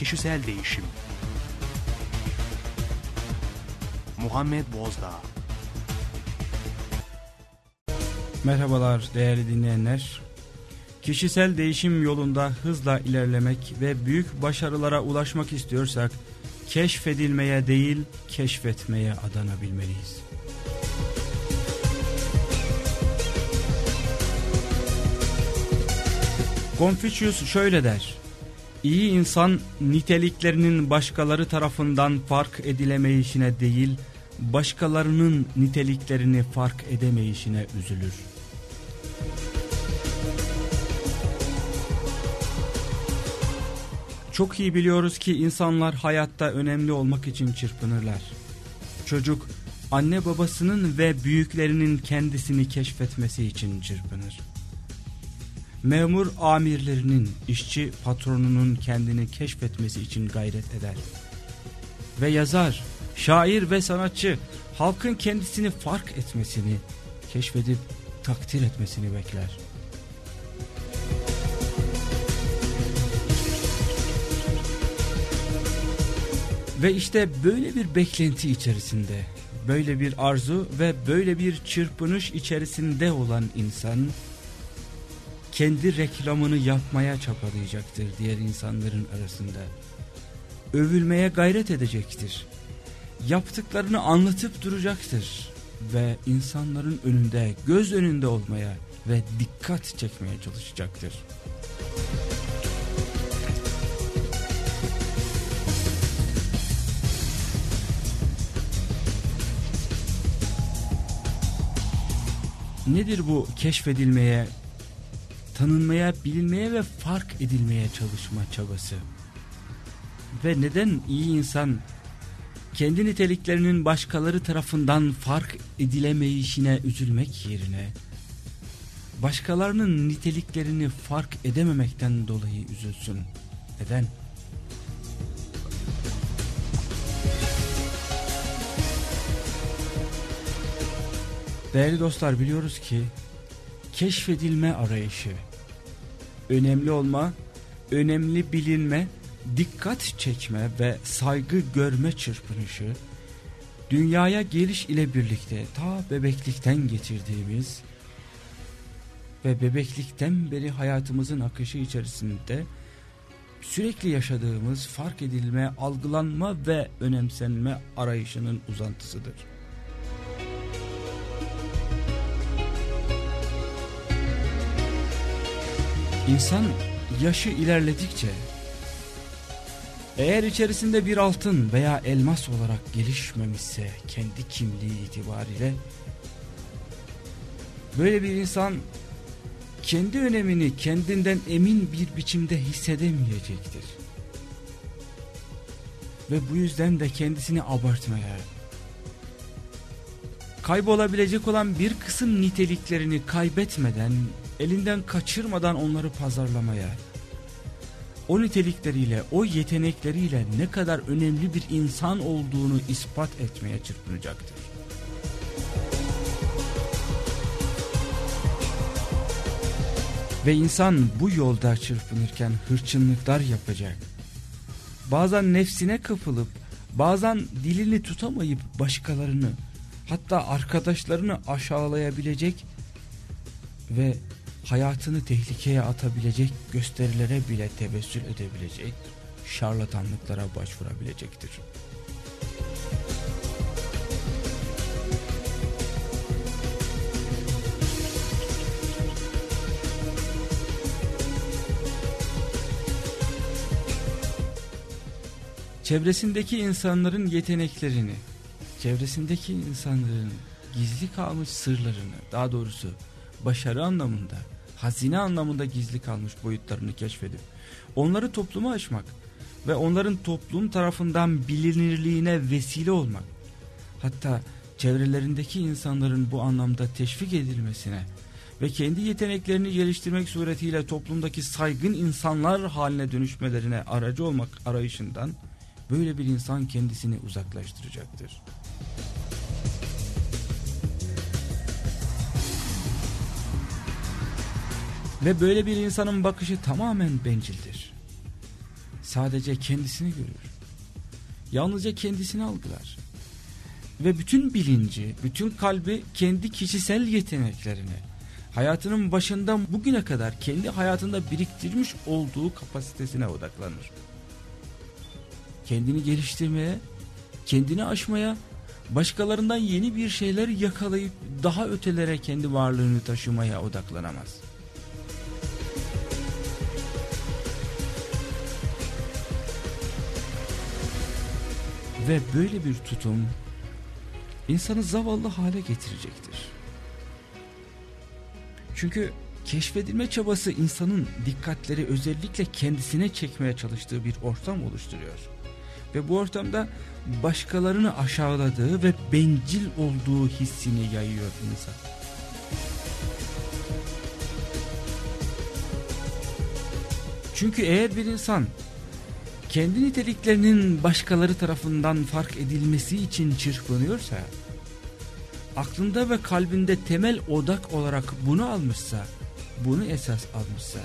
kişisel değişim. Muhammed Bozdağ Merhabalar değerli dinleyenler. Kişisel değişim yolunda hızla ilerlemek ve büyük başarılara ulaşmak istiyorsak keşfedilmeye değil keşfetmeye adanabilmeliyiz. Confucius şöyle der. İyi insan niteliklerinin başkaları tarafından fark edilemeyişine değil, başkalarının niteliklerini fark edemeyişine üzülür. Çok iyi biliyoruz ki insanlar hayatta önemli olmak için çırpınırlar. Çocuk anne babasının ve büyüklerinin kendisini keşfetmesi için çırpınır. Memur amirlerinin, işçi patronunun kendini keşfetmesi için gayret eder. Ve yazar, şair ve sanatçı halkın kendisini fark etmesini, keşfedip takdir etmesini bekler. Ve işte böyle bir beklenti içerisinde, böyle bir arzu ve böyle bir çırpınış içerisinde olan insan, kendi reklamını yapmaya çabalayacaktır diğer insanların arasında. Övülmeye gayret edecektir. Yaptıklarını anlatıp duracaktır. Ve insanların önünde, göz önünde olmaya ve dikkat çekmeye çalışacaktır. Nedir bu keşfedilmeye, tanınmaya, bilinmeye ve fark edilmeye çalışma çabası? Ve neden iyi insan kendi niteliklerinin başkaları tarafından fark edilemeyişine üzülmek yerine başkalarının niteliklerini fark edememekten dolayı üzülsün? Neden? Değerli dostlar biliyoruz ki keşfedilme arayışı, önemli olma, önemli bilinme, dikkat çekme ve saygı görme çırpınışı, dünyaya geliş ile birlikte ta bebeklikten getirdiğimiz ve bebeklikten beri hayatımızın akışı içerisinde sürekli yaşadığımız fark edilme, algılanma ve önemsenme arayışının uzantısıdır. İnsan yaşı ilerledikçe eğer içerisinde bir altın veya elmas olarak gelişmemişse kendi kimliği itibariyle böyle bir insan kendi önemini kendinden emin bir biçimde hissedemeyecektir. Ve bu yüzden de kendisini abartmaya, kaybolabilecek olan bir kısım niteliklerini kaybetmeden elinden kaçırmadan onları pazarlamaya, o nitelikleriyle, o yetenekleriyle ne kadar önemli bir insan olduğunu ispat etmeye çırpınacaktır. Ve insan bu yolda çırpınırken hırçınlıklar yapacak. Bazen nefsine kapılıp, bazen dilini tutamayıp başkalarını, hatta arkadaşlarını aşağılayabilecek ve hayatını tehlikeye atabilecek gösterilere bile tevessül edebilecek, şarlatanlıklara başvurabilecektir. Çevresindeki insanların yeteneklerini, çevresindeki insanların gizli kalmış sırlarını, daha doğrusu başarı anlamında, hazine anlamında gizli kalmış boyutlarını keşfedip onları topluma açmak ve onların toplum tarafından bilinirliğine vesile olmak, hatta çevrelerindeki insanların bu anlamda teşvik edilmesine ve kendi yeteneklerini geliştirmek suretiyle toplumdaki saygın insanlar haline dönüşmelerine aracı olmak arayışından böyle bir insan kendisini uzaklaştıracaktır. Ve böyle bir insanın bakışı tamamen bencildir. sadece kendisini görür. Yalnızca kendisini algılar. Ve bütün bilinci, bütün kalbi kendi kişisel yeteneklerini, hayatının başından bugüne kadar kendi hayatında biriktirmiş olduğu kapasitesine odaklanır. Kendini geliştirmeye, kendini aşmaya, başkalarından yeni bir şeyler yakalayıp daha ötelere kendi varlığını taşımaya odaklanamaz. Ve böyle bir tutum insanı zavallı hale getirecektir. Çünkü keşfedilme çabası insanın dikkatleri özellikle kendisine çekmeye çalıştığı bir ortam oluşturuyor. Ve bu ortamda başkalarını aşağıladığı ve bencil olduğu hissini yayıyor insan. Çünkü eğer bir insan kendi niteliklerinin başkaları tarafından fark edilmesi için çırpınıyorsa, aklında ve kalbinde temel odak olarak bunu almışsa, bunu esas almışsa,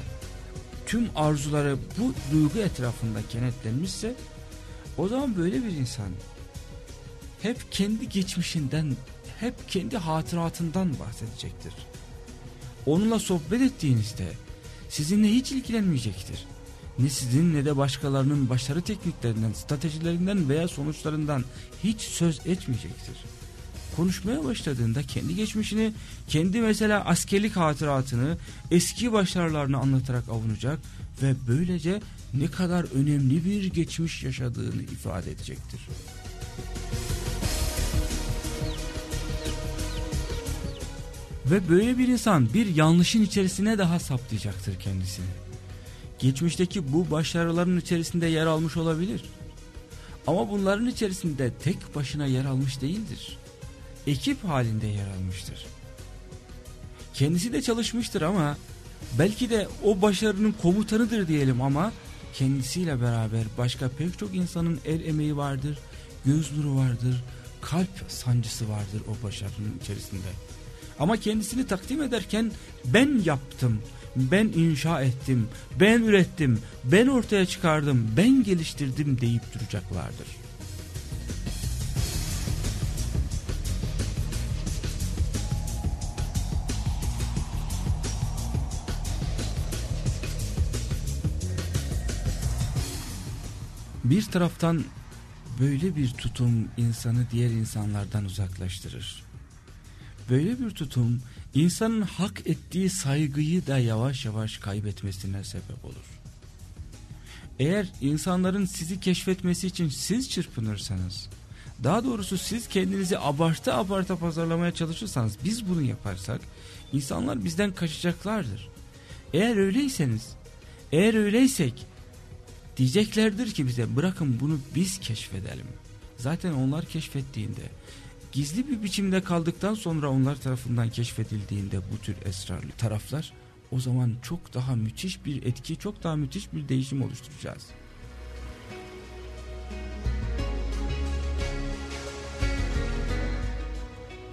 tüm arzuları bu duygu etrafında kenetlenmişse, o zaman böyle bir insan hep kendi geçmişinden, hep kendi hatıratından bahsedecektir. Onunla sohbet ettiğinizde sizinle hiç ilgilenmeyecektir ne sizin ne de başkalarının başarı tekniklerinden, stratejilerinden veya sonuçlarından hiç söz etmeyecektir. Konuşmaya başladığında kendi geçmişini, kendi mesela askerlik hatıratını, eski başarılarını anlatarak avunacak ve böylece ne kadar önemli bir geçmiş yaşadığını ifade edecektir. Ve böyle bir insan bir yanlışın içerisine daha saplayacaktır kendisini geçmişteki bu başarıların içerisinde yer almış olabilir. Ama bunların içerisinde tek başına yer almış değildir. Ekip halinde yer almıştır. Kendisi de çalışmıştır ama belki de o başarının komutanıdır diyelim ama kendisiyle beraber başka pek çok insanın el emeği vardır, göz nuru vardır, kalp sancısı vardır o başarının içerisinde. Ama kendisini takdim ederken ben yaptım, ben inşa ettim, ben ürettim, ben ortaya çıkardım, ben geliştirdim deyip duracaklardır. Bir taraftan böyle bir tutum insanı diğer insanlardan uzaklaştırır. Böyle bir tutum insanın hak ettiği saygıyı da yavaş yavaş kaybetmesine sebep olur. Eğer insanların sizi keşfetmesi için siz çırpınırsanız, daha doğrusu siz kendinizi abartı abartı pazarlamaya çalışırsanız, biz bunu yaparsak, insanlar bizden kaçacaklardır. Eğer öyleyseniz, eğer öyleysek, diyeceklerdir ki bize bırakın bunu biz keşfedelim. Zaten onlar keşfettiğinde, gizli bir biçimde kaldıktan sonra onlar tarafından keşfedildiğinde bu tür esrarlı taraflar o zaman çok daha müthiş bir etki, çok daha müthiş bir değişim oluşturacağız.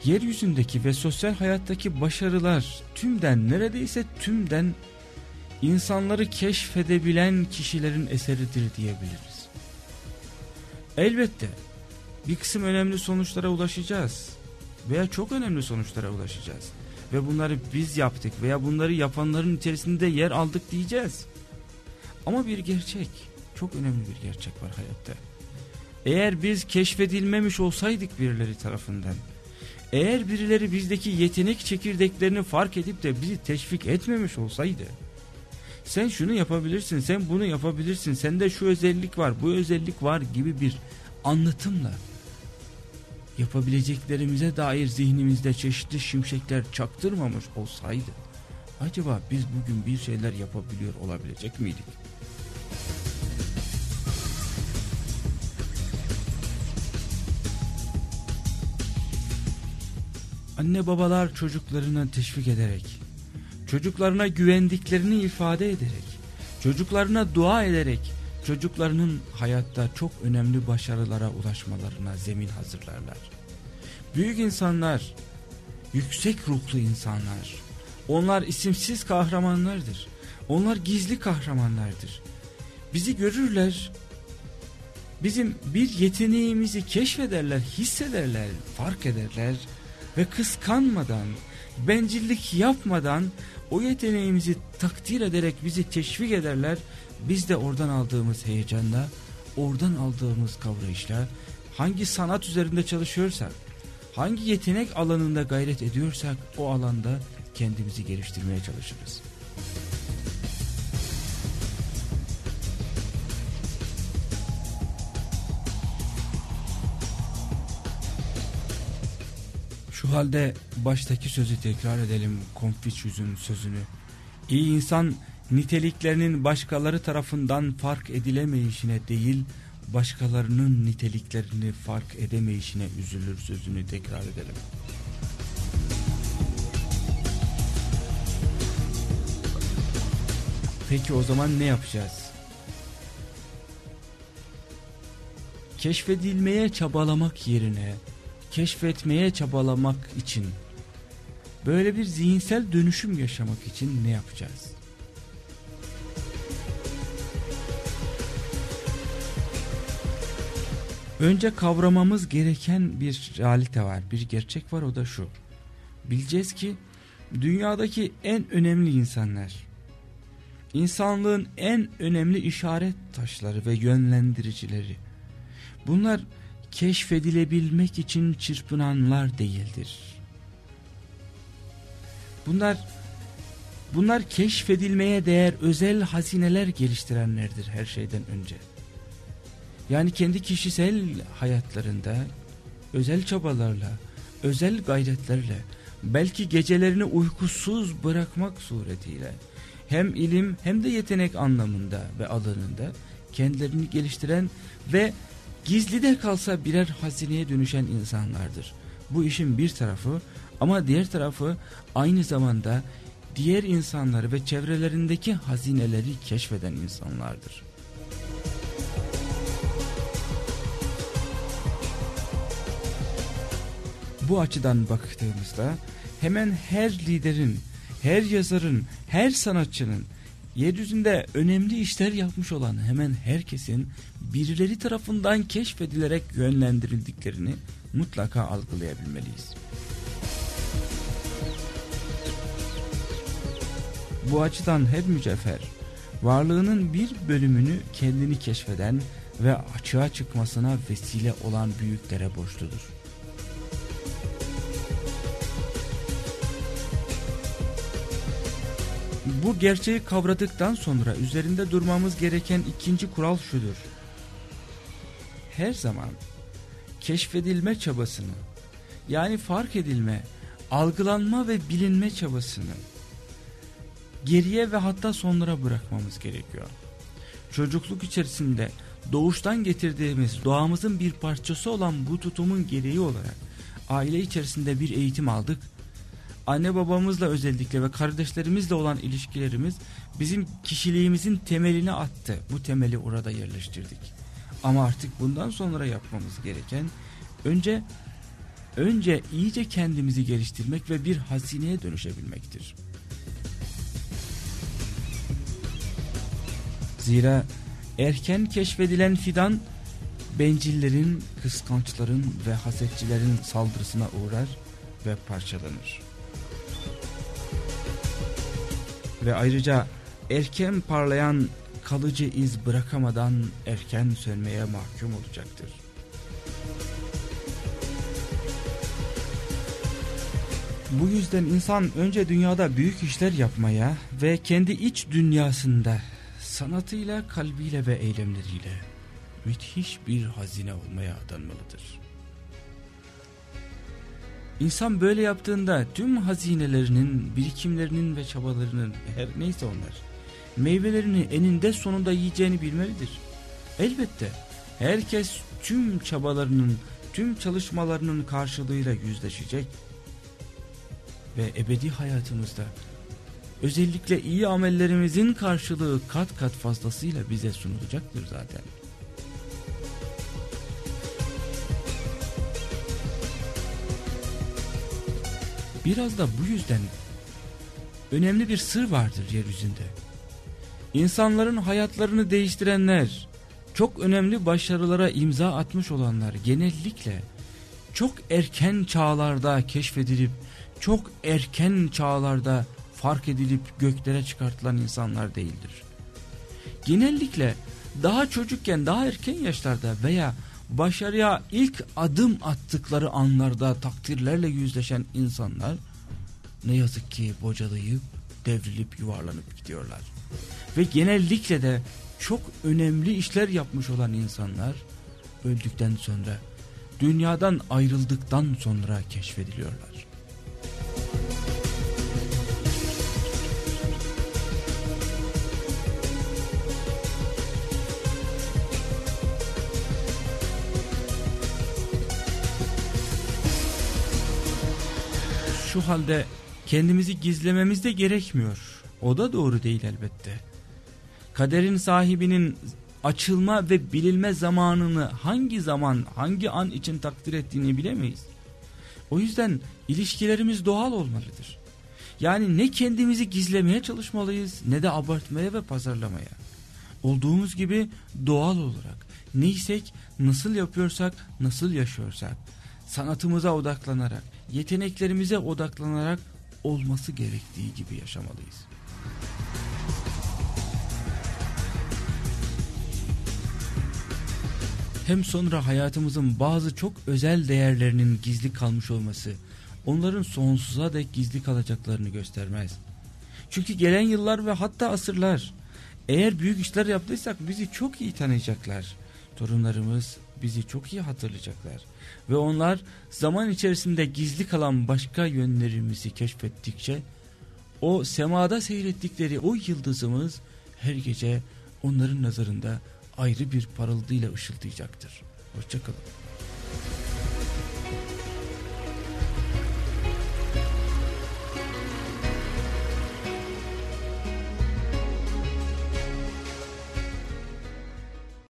Yeryüzündeki ve sosyal hayattaki başarılar tümden neredeyse tümden insanları keşfedebilen kişilerin eseridir diyebiliriz. Elbette bir kısım önemli sonuçlara ulaşacağız. Veya çok önemli sonuçlara ulaşacağız. Ve bunları biz yaptık veya bunları yapanların içerisinde yer aldık diyeceğiz. Ama bir gerçek, çok önemli bir gerçek var hayatta. Eğer biz keşfedilmemiş olsaydık birileri tarafından, eğer birileri bizdeki yetenek çekirdeklerini fark edip de bizi teşvik etmemiş olsaydı, sen şunu yapabilirsin, sen bunu yapabilirsin, sende şu özellik var, bu özellik var gibi bir anlatımla yapabileceklerimize dair zihnimizde çeşitli şimşekler çaktırmamış olsaydı acaba biz bugün bir şeyler yapabiliyor olabilecek miydik? Anne babalar çocuklarına teşvik ederek, çocuklarına güvendiklerini ifade ederek, çocuklarına dua ederek, çocuklarının hayatta çok önemli başarılara ulaşmalarına zemin hazırlarlar. Büyük insanlar, yüksek ruhlu insanlar, onlar isimsiz kahramanlardır. Onlar gizli kahramanlardır. Bizi görürler. Bizim bir yeteneğimizi keşfederler, hissederler, fark ederler ve kıskanmadan, bencillik yapmadan o yeteneğimizi takdir ederek bizi teşvik ederler. Biz de oradan aldığımız heyecanla, oradan aldığımız kavrayışla hangi sanat üzerinde çalışıyorsak, hangi yetenek alanında gayret ediyorsak o alanda kendimizi geliştirmeye çalışırız. Şu halde baştaki sözü tekrar edelim Konfüçyüs'ün sözünü. İyi insan niteliklerinin başkaları tarafından fark edilemeyişine değil, başkalarının niteliklerini fark edemeyişine üzülür sözünü tekrar edelim. Peki o zaman ne yapacağız? Keşfedilmeye çabalamak yerine keşfetmeye çabalamak için böyle bir zihinsel dönüşüm yaşamak için ne yapacağız? Önce kavramamız gereken bir realite var, bir gerçek var o da şu. Bileceğiz ki dünyadaki en önemli insanlar, insanlığın en önemli işaret taşları ve yönlendiricileri. Bunlar keşfedilebilmek için çırpınanlar değildir. Bunlar bunlar keşfedilmeye değer özel hazineler geliştirenlerdir her şeyden önce. Yani kendi kişisel hayatlarında özel çabalarla, özel gayretlerle, belki gecelerini uykusuz bırakmak suretiyle hem ilim hem de yetenek anlamında ve alanında kendilerini geliştiren ve gizli de kalsa birer hazineye dönüşen insanlardır. Bu işin bir tarafı ama diğer tarafı aynı zamanda diğer insanları ve çevrelerindeki hazineleri keşfeden insanlardır. Bu açıdan baktığımızda hemen her liderin, her yazarın, her sanatçının yeryüzünde önemli işler yapmış olan hemen herkesin birileri tarafından keşfedilerek yönlendirildiklerini mutlaka algılayabilmeliyiz. Bu açıdan her mücevher varlığının bir bölümünü kendini keşfeden ve açığa çıkmasına vesile olan büyüklere borçludur. Bu gerçeği kavradıktan sonra üzerinde durmamız gereken ikinci kural şudur. Her zaman keşfedilme çabasını yani fark edilme, algılanma ve bilinme çabasını geriye ve hatta sonlara bırakmamız gerekiyor. Çocukluk içerisinde doğuştan getirdiğimiz doğamızın bir parçası olan bu tutumun gereği olarak aile içerisinde bir eğitim aldık anne babamızla özellikle ve kardeşlerimizle olan ilişkilerimiz bizim kişiliğimizin temelini attı. Bu temeli orada yerleştirdik. Ama artık bundan sonra yapmamız gereken önce önce iyice kendimizi geliştirmek ve bir hazineye dönüşebilmektir. Zira erken keşfedilen fidan bencillerin, kıskançların ve hasetçilerin saldırısına uğrar ve parçalanır. Ve ayrıca erken parlayan kalıcı iz bırakamadan erken sönmeye mahkum olacaktır. Bu yüzden insan önce dünyada büyük işler yapmaya ve kendi iç dünyasında sanatıyla, kalbiyle ve eylemleriyle müthiş bir hazine olmaya adanmalıdır. İnsan böyle yaptığında tüm hazinelerinin, birikimlerinin ve çabalarının her neyse onlar meyvelerini eninde sonunda yiyeceğini bilmelidir. Elbette herkes tüm çabalarının, tüm çalışmalarının karşılığıyla yüzleşecek ve ebedi hayatımızda özellikle iyi amellerimizin karşılığı kat kat fazlasıyla bize sunulacaktır zaten. Biraz da bu yüzden önemli bir sır vardır yeryüzünde. İnsanların hayatlarını değiştirenler, çok önemli başarılara imza atmış olanlar genellikle çok erken çağlarda keşfedilip çok erken çağlarda fark edilip göklere çıkartılan insanlar değildir. Genellikle daha çocukken daha erken yaşlarda veya başarıya ilk adım attıkları anlarda takdirlerle yüzleşen insanlar ne yazık ki bocalayıp devrilip yuvarlanıp gidiyorlar. Ve genellikle de çok önemli işler yapmış olan insanlar öldükten sonra dünyadan ayrıldıktan sonra keşfediliyorlar. Şu halde kendimizi gizlememiz de gerekmiyor. O da doğru değil elbette. Kaderin sahibinin açılma ve bilinme zamanını hangi zaman, hangi an için takdir ettiğini bilemeyiz. O yüzden ilişkilerimiz doğal olmalıdır. Yani ne kendimizi gizlemeye çalışmalıyız ne de abartmaya ve pazarlamaya. Olduğumuz gibi doğal olarak neysek, nasıl yapıyorsak, nasıl yaşıyorsak, sanatımıza odaklanarak, yeteneklerimize odaklanarak olması gerektiği gibi yaşamalıyız. Hem sonra hayatımızın bazı çok özel değerlerinin gizli kalmış olması, onların sonsuza dek gizli kalacaklarını göstermez. Çünkü gelen yıllar ve hatta asırlar, eğer büyük işler yaptıysak bizi çok iyi tanıyacaklar. Torunlarımız bizi çok iyi hatırlayacaklar. Ve onlar zaman içerisinde gizli kalan başka yönlerimizi keşfettikçe, o semada seyrettikleri o yıldızımız her gece onların nazarında ayrı bir parıldıyla ışıldayacaktır. Hoşçakalın.